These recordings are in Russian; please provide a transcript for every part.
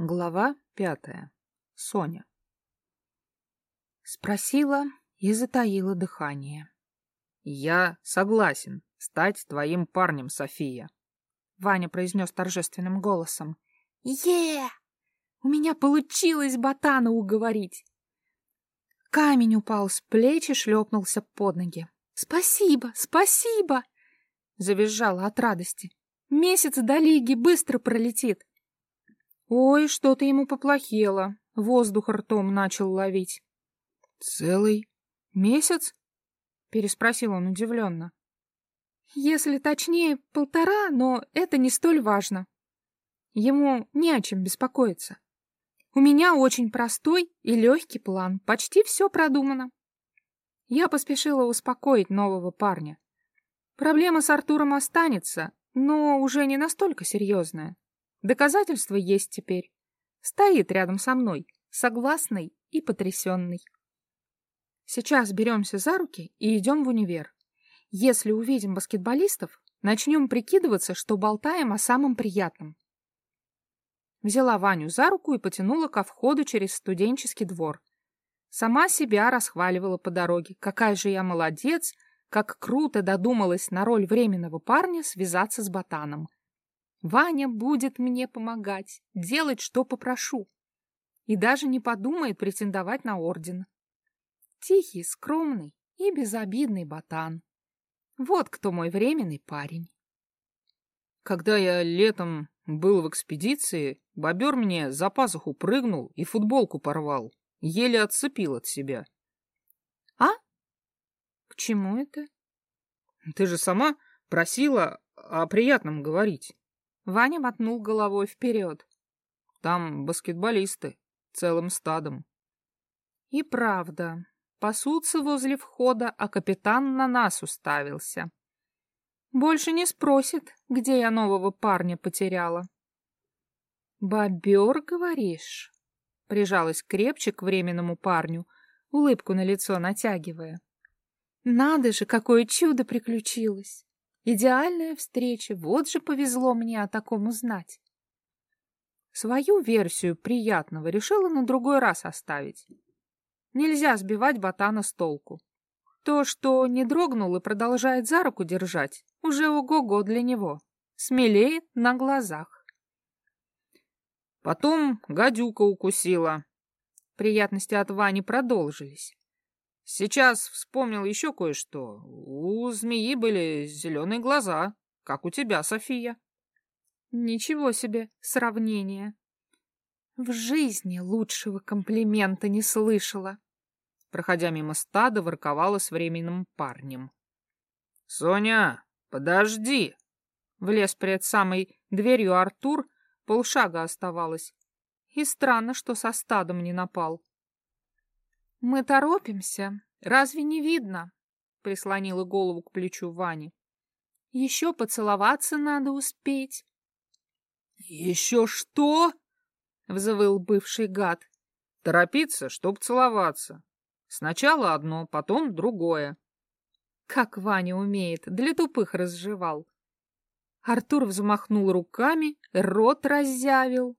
Глава пятая. Соня. Спросила и затаила дыхание. «Я согласен стать твоим парнем, София», — Ваня произнес торжественным голосом. е У меня получилось ботана уговорить!» Камень упал с плеч и шлепнулся под ноги. «Спасибо, спасибо!» — завизжала от радости. «Месяц до лиги быстро пролетит!» Ой, что-то ему поплохело. Воздух ртом начал ловить. Целый месяц? Переспросил он удивленно. Если точнее, полтора, но это не столь важно. Ему не о чем беспокоиться. У меня очень простой и легкий план, почти все продумано. Я поспешила успокоить нового парня. Проблема с Артуром останется, но уже не настолько серьезная. Доказательства есть теперь. Стоит рядом со мной, согласный и потрясенный. Сейчас беремся за руки и идем в универ. Если увидим баскетболистов, начнем прикидываться, что болтаем о самом приятном. Взяла Ваню за руку и потянула ко входу через студенческий двор. Сама себя расхваливала по дороге. Какая же я молодец, как круто додумалась на роль временного парня связаться с ботаном. Ваня будет мне помогать, делать, что попрошу. И даже не подумает претендовать на орден. Тихий, скромный и безобидный ботан. Вот кто мой временный парень. Когда я летом был в экспедиции, бобер мне за пазуху прыгнул и футболку порвал. Еле отцепил от себя. А? К чему это? Ты же сама просила о приятном говорить. Ваня мотнул головой вперед. Там баскетболисты, целым стадом. И правда, пасутся возле входа, а капитан на нас уставился. Больше не спросит, где я нового парня потеряла. «Бобер, говоришь?» Прижалась крепче к временному парню, улыбку на лицо натягивая. «Надо же, какое чудо приключилось! Идеальная встреча, вот же повезло мне о таком узнать. Свою версию приятного решила на другой раз оставить. Нельзя сбивать ботана с толку. То, что не дрогнул и продолжает за руку держать, уже ого-го для него. Смелеет на глазах. Потом гадюка укусила. Приятности от Вани продолжились. Сейчас вспомнил еще кое-что. У змеи были зеленые глаза, как у тебя, София. Ничего себе сравнение. В жизни лучшего комплимента не слышала. Проходя мимо стада, ворковала с временным парнем. — Соня, подожди! Влез перед самой дверью Артур, полшага оставалось. И странно, что со стадом не напал. «Мы торопимся. Разве не видно?» — прислонила голову к плечу Вани. «Еще поцеловаться надо успеть». «Еще что?» — взвыл бывший гад. «Торопиться, чтоб целоваться. Сначала одно, потом другое». Как Ваня умеет, для тупых разжевал. Артур взмахнул руками, рот раззявил.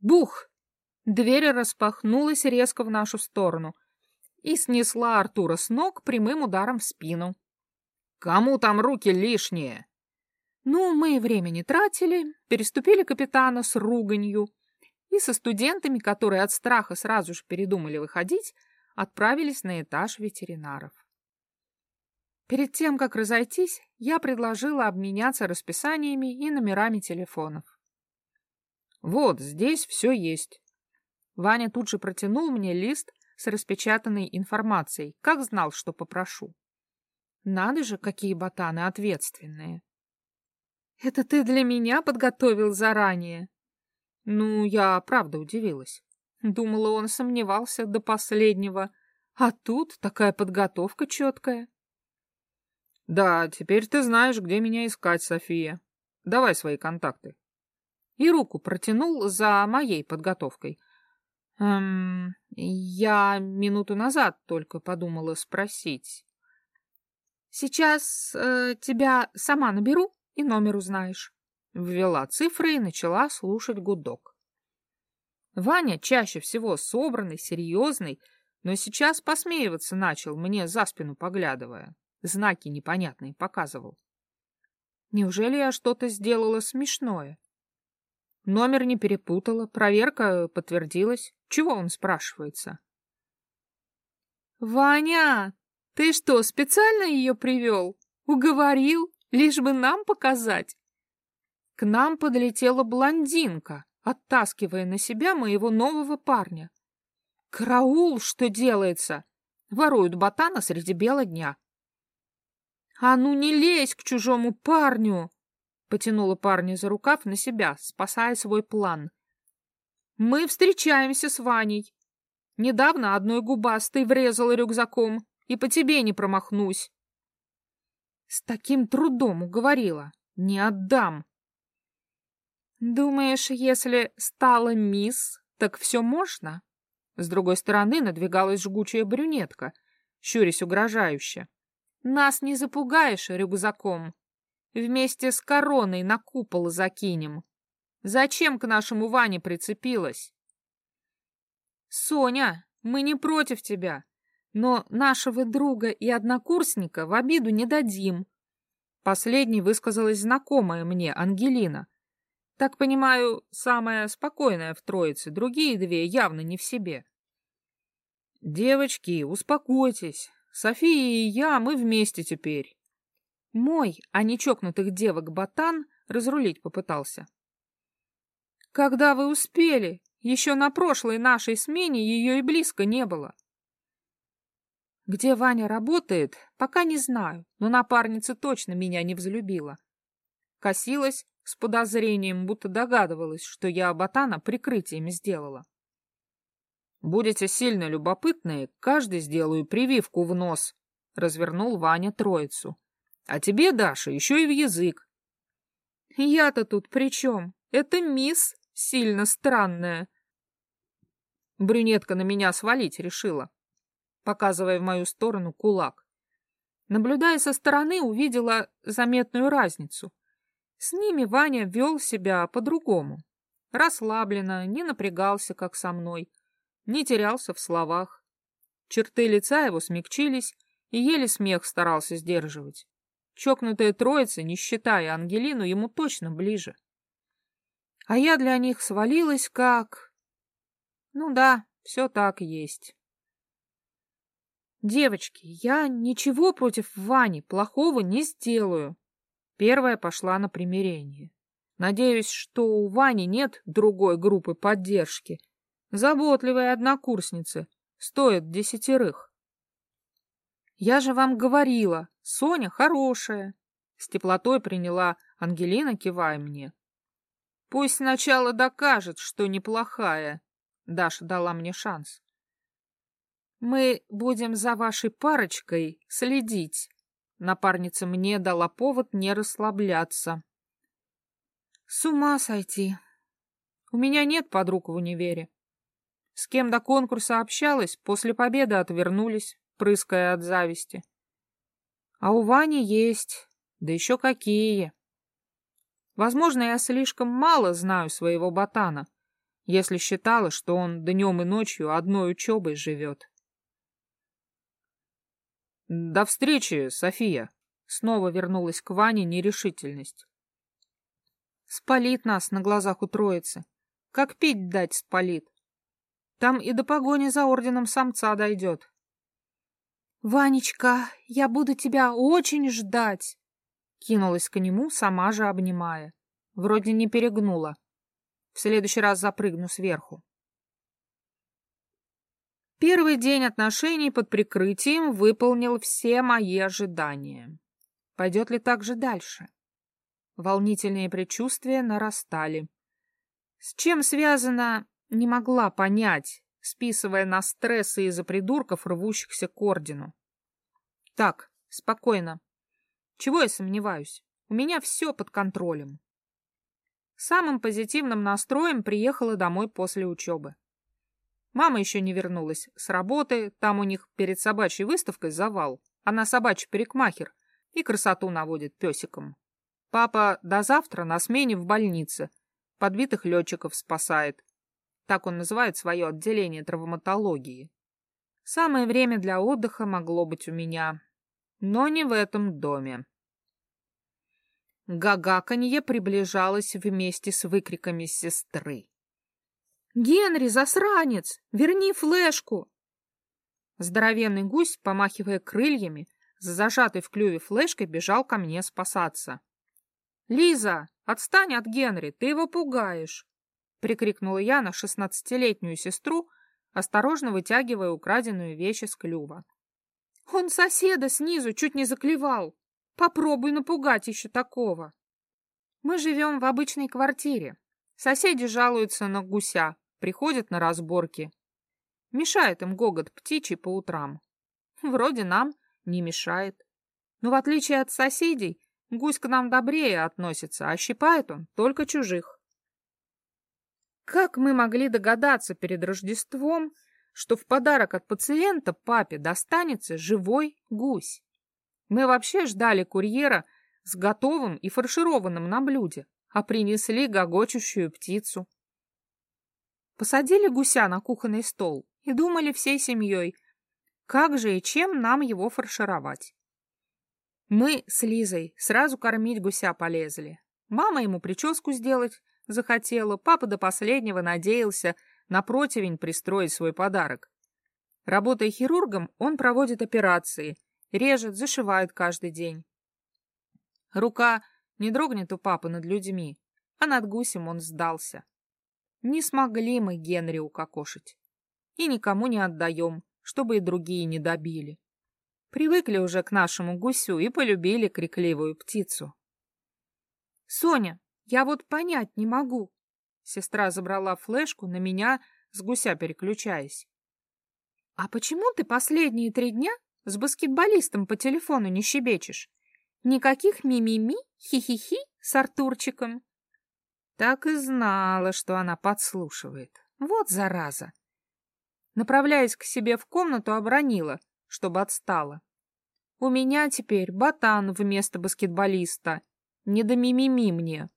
Бух! Дверь распахнулась резко в нашу сторону и снесла Артура с ног прямым ударом в спину. «Кому там руки лишние?» Ну, мы и время тратили, переступили капитана с руганью и со студентами, которые от страха сразу же передумали выходить, отправились на этаж ветеринаров. Перед тем, как разойтись, я предложила обменяться расписаниями и номерами телефонов. «Вот, здесь все есть. Ваня тут же протянул мне лист с распечатанной информацией, как знал, что попрошу. Надо же, какие ботаны ответственные. Это ты для меня подготовил заранее? Ну, я правда удивилась. Думала, он сомневался до последнего. А тут такая подготовка четкая. Да, теперь ты знаешь, где меня искать, София. Давай свои контакты. И руку протянул за моей подготовкой — Эм, я минуту назад только подумала спросить. Сейчас э, тебя сама наберу и номер узнаешь. Ввела цифры и начала слушать гудок. Ваня чаще всего собранный, серьезный, но сейчас посмеиваться начал, мне за спину поглядывая. Знаки непонятные показывал. Неужели я что-то сделала смешное? Номер не перепутала, проверка подтвердилась. Чего он спрашивается? «Ваня, ты что, специально ее привел? Уговорил, лишь бы нам показать?» К нам подлетела блондинка, оттаскивая на себя моего нового парня. «Караул, что делается!» Воруют ботана среди бела дня. «А ну не лезь к чужому парню!» Потянула парня за рукав на себя, спасая свой план. «Мы встречаемся с Ваней. Недавно одной губастой врезала рюкзаком, и по тебе не промахнусь». С таким трудом уговорила. «Не отдам!» «Думаешь, если стала мисс, так все можно?» С другой стороны надвигалась жгучая брюнетка, щурясь угрожающе. «Нас не запугаешь рюкзаком. Вместе с короной на купол закинем. Зачем к нашему Ване прицепилась?» «Соня, мы не против тебя, но нашего друга и однокурсника в обиду не дадим». Последней высказалась знакомая мне Ангелина, так понимаю, самая спокойная в троице, другие две явно не в себе. Девочки, успокойтесь. София и я, мы вместе теперь. Мой, а не чокнутых девок ботан, разрулить попытался. Когда вы успели? Еще на прошлой нашей смене ее и близко не было. Где Ваня работает, пока не знаю, но напарница точно меня не взлюбила. Косилась, с подозрением, будто догадывалась, что я ботана прикрытием сделала. «Будете сильно любопытные, каждый сделаю прививку в нос», — развернул Ваня троицу. «А тебе, Даша, еще и в язык». «Я-то тут при чем? Это мисс сильно странная». Брюнетка на меня свалить решила, показывая в мою сторону кулак. Наблюдая со стороны, увидела заметную разницу — с ними Ваня вел себя по-другому. Расслабленно, не напрягался, как со мной, не терялся в словах. Черты лица его смягчились, и еле смех старался сдерживать. Чокнутая троица, не считая Ангелину, ему точно ближе. А я для них свалилась как... Ну да, все так есть. Девочки, я ничего против Вани плохого не сделаю. Первая пошла на примирение. Надеюсь, что у Вани нет другой группы поддержки. Заботливые однокурсницы стоят десятерых. Я же вам говорила, Соня хорошая. С теплотой приняла Ангелина, кивая мне. Пусть сначала докажет, что неплохая. Даша дала мне шанс. Мы будем за вашей парочкой следить, Напарница мне дала повод не расслабляться. С ума сойти. У меня нет подруг в универе. С кем до конкурса общалась, после победы отвернулись, прыская от зависти. А у Вани есть, да еще какие. Возможно, я слишком мало знаю своего ботана, если считала, что он днем и ночью одной учебой живет. «До встречи, София!» Снова вернулась к Ване нерешительность. «Спалит нас на глазах у троицы. Как пить дать спалит? Там и до погони за орденом самца дойдет». «Ванечка, я буду тебя очень ждать!» Кинулась к нему, сама же обнимая. Вроде не перегнула. В следующий раз запрыгну сверху. Первый день отношений под прикрытием выполнил все мои ожидания. Пойдет ли так же дальше? Волнительные предчувствия нарастали. С чем связано, не могла понять, списывая на стрессы из-за придурков, рвущихся к ордену. Так, спокойно. Чего я сомневаюсь? У меня все под контролем. Самым позитивным настроем приехала домой после учебы. Мама еще не вернулась с работы, там у них перед собачьей выставкой завал. Она собачий парикмахер и красоту наводит песиком. Папа до завтра на смене в больнице, подбитых летчиков спасает. Так он называет свое отделение травматологии. Самое время для отдыха могло быть у меня, но не в этом доме. Гагаканье приближалось вместе с выкриками сестры. «Генри, засранец! Верни флешку!» Здоровенный гусь, помахивая крыльями, за зажатой в клюве флешкой бежал ко мне спасаться. «Лиза, отстань от Генри, ты его пугаешь!» — прикрикнула я на шестнадцатилетнюю сестру, осторожно вытягивая украденную вещь из клюва. «Он соседа снизу чуть не заклевал. Попробуй напугать еще такого!» Мы живем в обычной квартире. Соседи жалуются на гуся, приходят на разборки. Мешает им гогот птичий по утрам. Вроде нам не мешает. Но в отличие от соседей, гусь к нам добрее относится, а щипает он только чужих. Как мы могли догадаться перед Рождеством, что в подарок от пациента папе достанется живой гусь? Мы вообще ждали курьера с готовым и фаршированным на блюде, а принесли гогочущую птицу. Посадили гуся на кухонный стол и думали всей семьей, как же и чем нам его фаршировать. Мы с Лизой сразу кормить гуся полезли. Мама ему прическу сделать захотела, папа до последнего надеялся на противень пристроить свой подарок. Работая хирургом, он проводит операции, режет, зашивает каждый день. Рука не дрогнет у папы над людьми, а над гусем он сдался. Не смогли мы Генри укокошить. И никому не отдаем, чтобы и другие не добили. Привыкли уже к нашему гусю и полюбили крикливую птицу. «Соня, я вот понять не могу». Сестра забрала флешку на меня, с гуся переключаясь. «А почему ты последние три дня с баскетболистом по телефону не щебечешь? Никаких ми-ми-ми, хи-хи-хи с Артурчиком». Так и знала, что она подслушивает. Вот зараза. Направляясь к себе в комнату, обронила, чтобы отстала. У меня теперь ботан вместо баскетболиста. Не до мимими мне.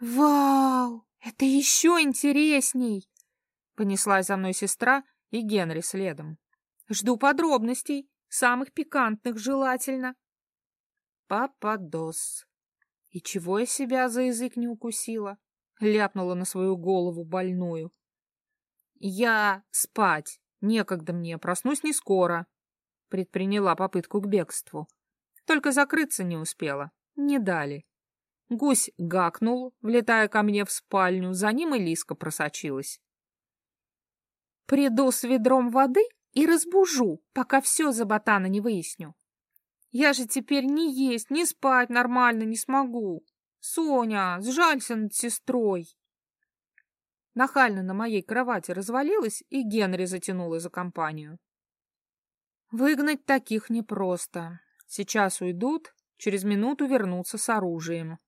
«Вау! Это еще интересней!» Понеслась за мной сестра и Генри следом. «Жду подробностей, самых пикантных желательно». Пападос. И чего я себя за язык не укусила? Ляпнула на свою голову больную. Я спать. Некогда мне, проснусь не скоро. Предприняла попытку к бегству. Только закрыться не успела. Не дали. Гусь гакнул, влетая ко мне в спальню, за ним и Лиска просочилась. Приду с ведром воды и разбужу, пока все за ботана не выясню. Я же теперь ни есть, ни спать нормально не смогу. Соня, сжалься над сестрой. Нахально на моей кровати развалилась, и Генри затянула за компанию. Выгнать таких непросто. Сейчас уйдут, через минуту вернутся с оружием.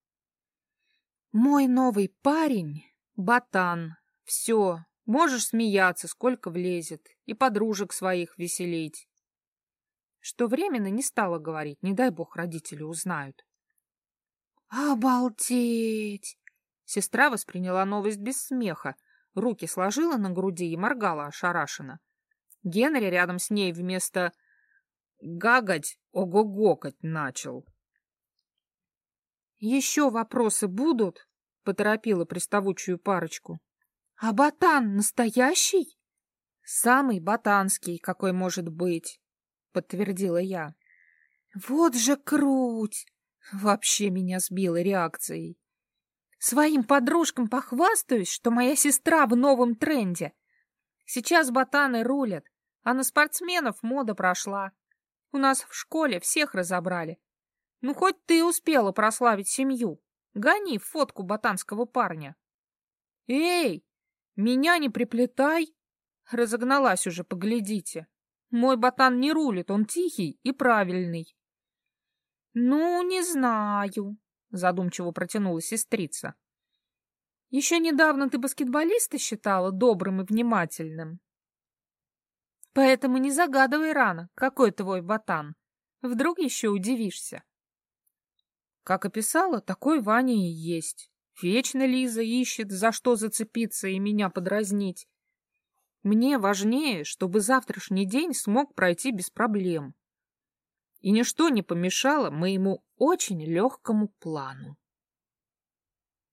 Мой новый парень — ботан. Все, можешь смеяться, сколько влезет, и подружек своих веселить что временно не стала говорить, не дай бог родители узнают. «Обалдеть!» Сестра восприняла новость без смеха, руки сложила на груди и моргала ошарашенно. Генри рядом с ней вместо «гагать» ого-гокать начал. «Еще вопросы будут?» — поторопила приставучую парочку. «А ботан настоящий?» «Самый ботанский, какой может быть. — подтвердила я. «Вот же круть!» Вообще меня сбила реакцией. Своим подружкам похвастаюсь, что моя сестра в новом тренде. Сейчас ботаны рулят, а на спортсменов мода прошла. У нас в школе всех разобрали. Ну, хоть ты успела прославить семью. Гони фотку ботанского парня. Эй, меня не приплетай. Разогналась уже, поглядите. Мой ботан не рулит, он тихий и правильный. — Ну, не знаю, — задумчиво протянула сестрица. — Еще недавно ты баскетболиста считала добрым и внимательным. Поэтому не загадывай рано, какой твой ботан. Вдруг еще удивишься. Как описала, такой Ваня и есть. Вечно Лиза ищет, за что зацепиться и меня подразнить. Мне важнее, чтобы завтрашний день смог пройти без проблем. И ничто не помешало моему очень легкому плану.